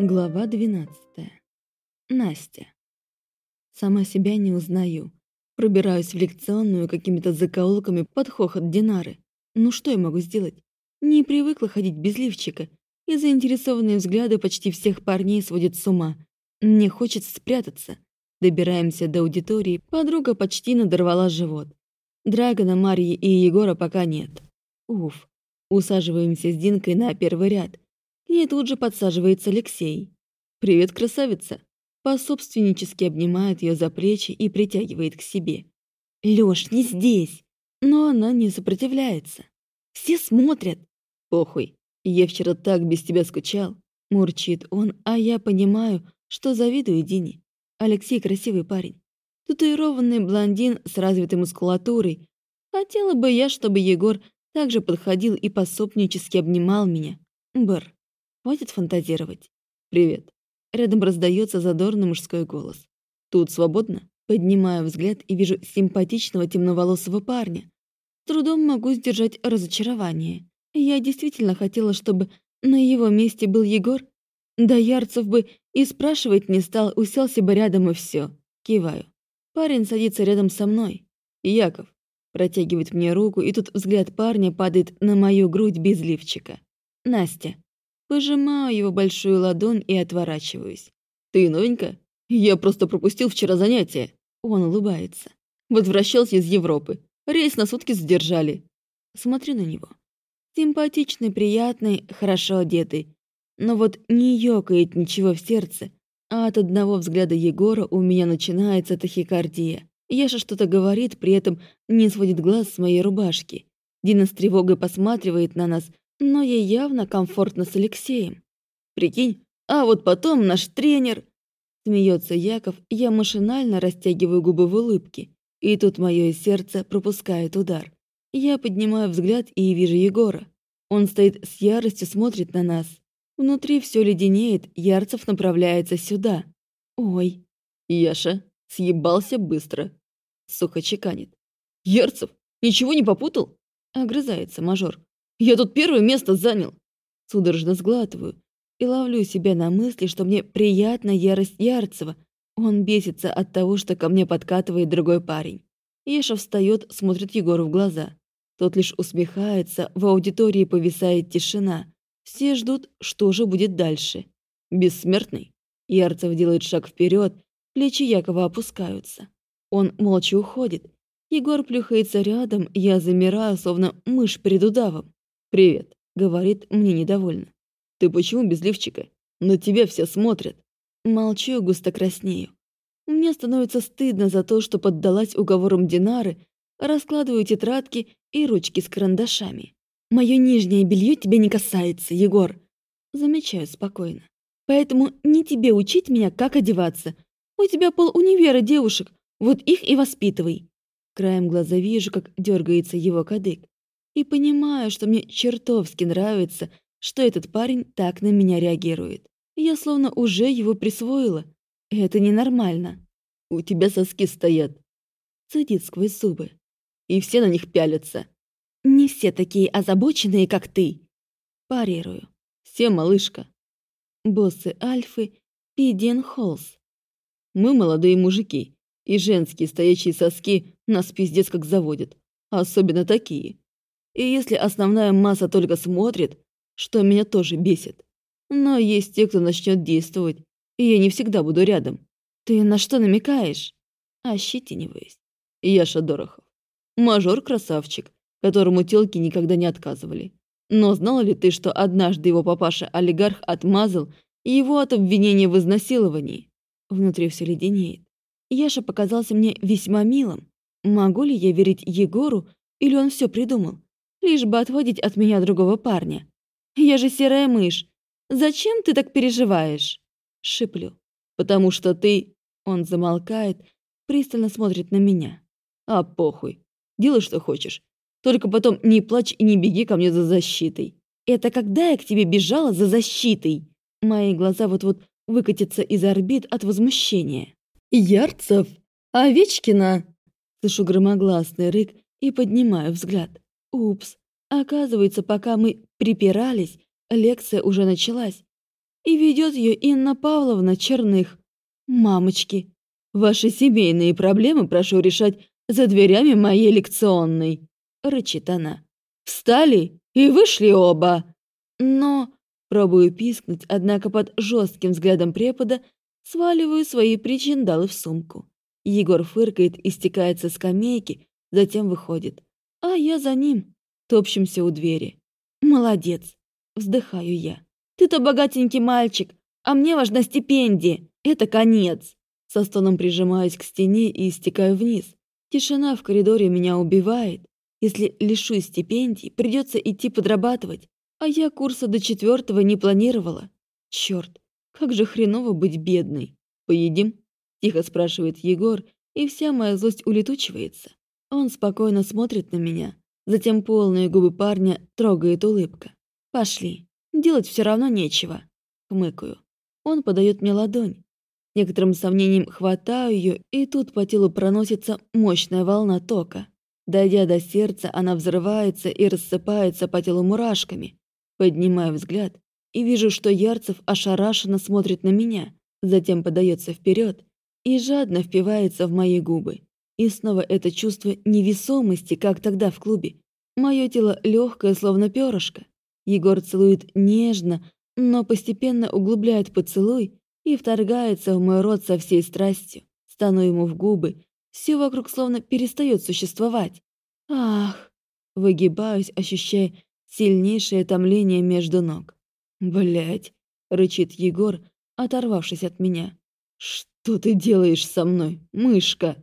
Глава 12. Настя. Сама себя не узнаю. Пробираюсь в лекционную какими-то закоулками под хохот Динары. Ну что я могу сделать? Не привыкла ходить без лифчика, и заинтересованные взгляды почти всех парней сводят с ума. Мне хочется спрятаться. Добираемся до аудитории, подруга почти надорвала живот. Драгона, Марьи и Егора пока нет. Уф. Усаживаемся с Динкой на первый ряд. К ней тут же подсаживается Алексей. «Привет, красавица!» Пособственнически обнимает ее за плечи и притягивает к себе. «Лёш, не здесь!» Но она не сопротивляется. «Все смотрят!» «Похуй, я вчера так без тебя скучал!» Мурчит он, а я понимаю, что завидую Дине. Алексей красивый парень. Татуированный блондин с развитой мускулатурой. Хотела бы я, чтобы Егор также подходил и пособнически обнимал меня. Бр, хватит фантазировать. «Привет». Рядом раздается задорный мужской голос. «Тут свободно?» Поднимаю взгляд и вижу симпатичного темноволосого парня. С трудом могу сдержать разочарование. Я действительно хотела, чтобы на его месте был Егор. Да Ярцев бы и спрашивать не стал, уселся бы рядом и все. Киваю. Парень садится рядом со мной. Яков. Протягивает мне руку, и тут взгляд парня падает на мою грудь без лифчика. Настя. Пожимаю его большую ладонь и отворачиваюсь. «Ты новенькая? Я просто пропустил вчера занятие». Он улыбается. Возвращался из Европы. Рейс на сутки задержали. Смотрю на него. Симпатичный, приятный, хорошо одетый. Но вот не ёкает ничего в сердце, а от одного взгляда Егора у меня начинается тахикардия. Яша что-то говорит, при этом не сводит глаз с моей рубашки. Дина с тревогой посматривает на нас, но ей явно комфортно с Алексеем. Прикинь, а вот потом наш тренер... Смеется Яков, я машинально растягиваю губы в улыбке. И тут мое сердце пропускает удар. Я поднимаю взгляд и вижу Егора. Он стоит с яростью, смотрит на нас. Внутри все леденеет, Ярцев направляется сюда. Ой. Яша съебался быстро. Сухо чеканит. Ярцев, ничего не попутал? Огрызается мажор. Я тут первое место занял. Судорожно сглатываю и ловлю себя на мысли, что мне приятна ярость Ярцева. Он бесится от того, что ко мне подкатывает другой парень. Еша встает, смотрит Егору в глаза. Тот лишь усмехается, в аудитории повисает тишина. Все ждут, что же будет дальше. Бессмертный. Ярцев делает шаг вперед, плечи Якова опускаются. Он молча уходит. Егор плюхается рядом, я замираю, словно мышь перед удавом. «Привет», — говорит мне недовольно. «Ты почему без лифчика? На тебя все смотрят». Молчу, густо краснею. Мне становится стыдно за то, что поддалась уговорам Динары, раскладываю тетрадки и ручки с карандашами. «Мое нижнее белье тебя не касается, Егор», — замечаю спокойно. «Поэтому не тебе учить меня, как одеваться. У тебя пол универа девушек, вот их и воспитывай». Краем глаза вижу, как дергается его кадык и понимаю, что мне чертовски нравится, что этот парень так на меня реагирует. Я словно уже его присвоила. Это ненормально. У тебя соски стоят. Садит сквозь зубы. И все на них пялятся. Не все такие озабоченные, как ты. Парирую. Все, малышка. Боссы Альфы, Пиден Холс. Мы молодые мужики, и женские стоячие соски нас пиздец как заводят. Особенно такие. И если основная масса только смотрит, что меня тоже бесит. Но есть те, кто начнет действовать, и я не всегда буду рядом. Ты на что намекаешь? Ощетиниваясь. Яша Дорохов. Мажор-красавчик, которому телки никогда не отказывали. Но знал ли ты, что однажды его папаша-олигарх отмазал его от обвинения в изнасиловании? Внутри все леденеет. Яша показался мне весьма милым. Могу ли я верить Егору, или он все придумал? Лишь бы отводить от меня другого парня. Я же серая мышь. Зачем ты так переживаешь? Шиплю. Потому что ты... Он замолкает, пристально смотрит на меня. А похуй. Делай, что хочешь. Только потом не плачь и не беги ко мне за защитой. Это когда я к тебе бежала за защитой? Мои глаза вот-вот выкатятся из орбит от возмущения. Ярцев! Овечкина! Слышу громогласный рык и поднимаю взгляд. Упс. Оказывается, пока мы припирались, лекция уже началась. и ведет ее Инна Павловна Черных. Мамочки, ваши семейные проблемы прошу решать за дверями моей лекционной, рычит она. Встали и вышли оба. Но, пробую пискнуть, однако под жестким взглядом препода сваливаю свои причиндалы в сумку. Егор фыркает и стекает со скамейки, затем выходит. А я за ним, топчемся у двери. Молодец, вздыхаю я. Ты-то богатенький мальчик, а мне важна стипендия. Это конец. Со стоном прижимаюсь к стене и истекаю вниз. Тишина в коридоре меня убивает. Если лишусь стипендий, придется идти подрабатывать. А я курса до четвертого не планировала. Черт, как же хреново быть бедной. Поедим? Тихо спрашивает Егор, и вся моя злость улетучивается. Он спокойно смотрит на меня, затем полные губы парня трогает улыбка. Пошли. Делать все равно нечего. Хмыкаю. Он подает мне ладонь. Некоторым сомнением хватаю ее, и тут по телу проносится мощная волна тока. Дойдя до сердца, она взрывается и рассыпается по телу мурашками. Поднимаю взгляд и вижу, что Ярцев ошарашенно смотрит на меня, затем подается вперед и жадно впивается в мои губы. И снова это чувство невесомости, как тогда в клубе. Мое тело легкое, словно перышко. Егор целует нежно, но постепенно углубляет поцелуй и вторгается в мой рот со всей страстью. Стану ему в губы. Все вокруг словно перестает существовать. Ах! Выгибаюсь, ощущая сильнейшее томление между ног. Блять, рычит Егор, оторвавшись от меня. Что ты делаешь со мной, мышка?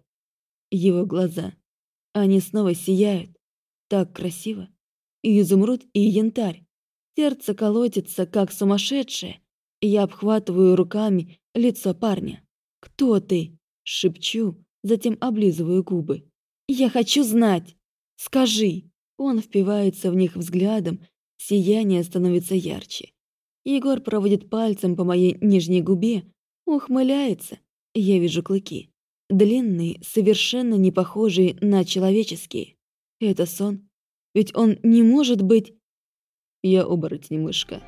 Его глаза. Они снова сияют. Так красиво. И изумруд, и янтарь. Сердце колотится, как сумасшедшее. Я обхватываю руками лицо парня. «Кто ты?» — шепчу, затем облизываю губы. «Я хочу знать! Скажи!» Он впивается в них взглядом, сияние становится ярче. Егор проводит пальцем по моей нижней губе, ухмыляется. Я вижу клыки. Длинные, совершенно не похожие на человеческие. Это сон? Ведь он не может быть... Я оборотень-мышка.